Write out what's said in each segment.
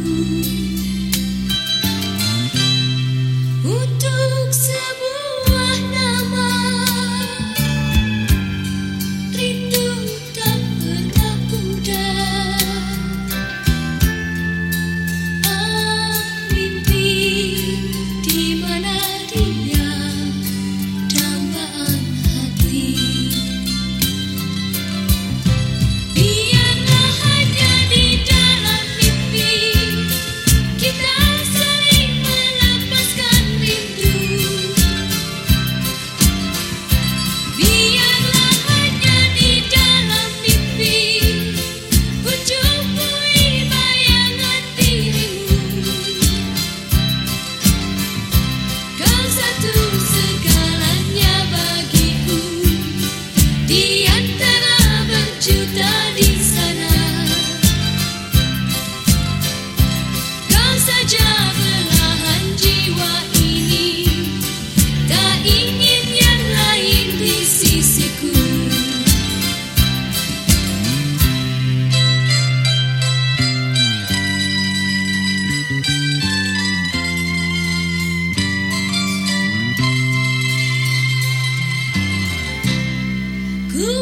mim.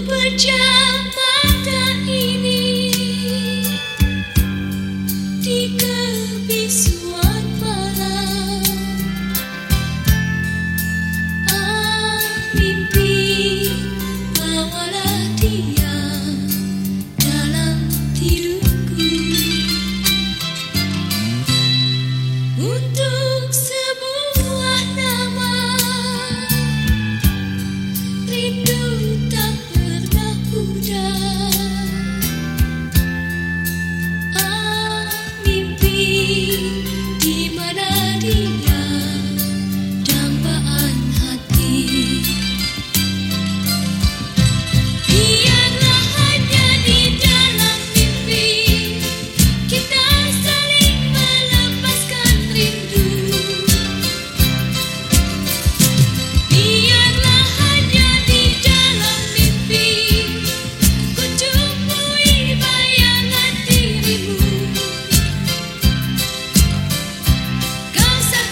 berjalan.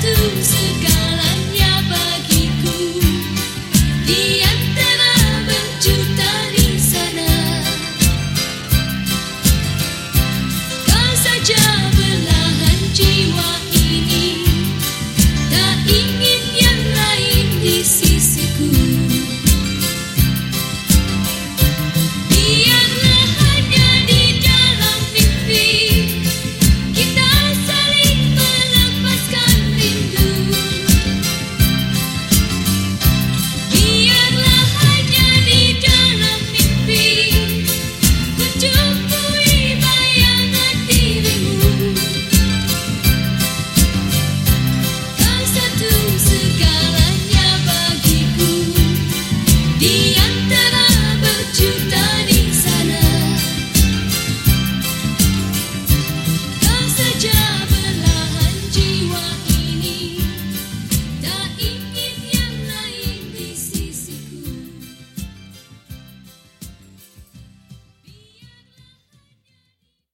lose the